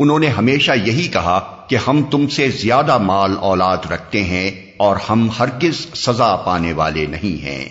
انہوں نے ہمیشہ یہی کہا کہ ہم تم سے زیادہ مال اولاد رکھتے ہیں اور ہم ہرگز سزا پانے والے نہیں ہیں۔